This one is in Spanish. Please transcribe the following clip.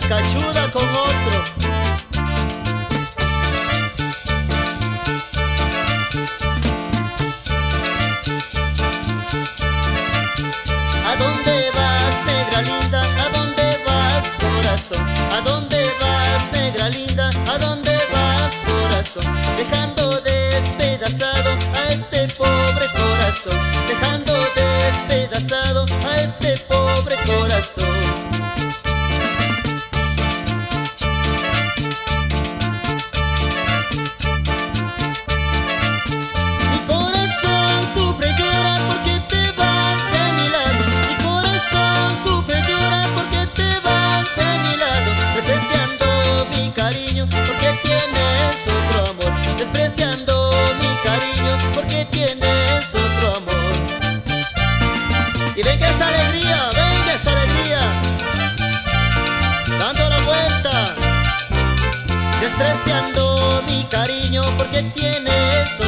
la cachuda con otro. porque tienes otro amor. Y venga esa alegría, venga esa alegría, dando la vuelta, despreciando mi cariño porque tienes otro